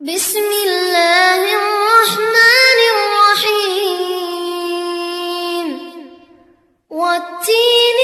بسم الله الرحمن الرحيم. والتين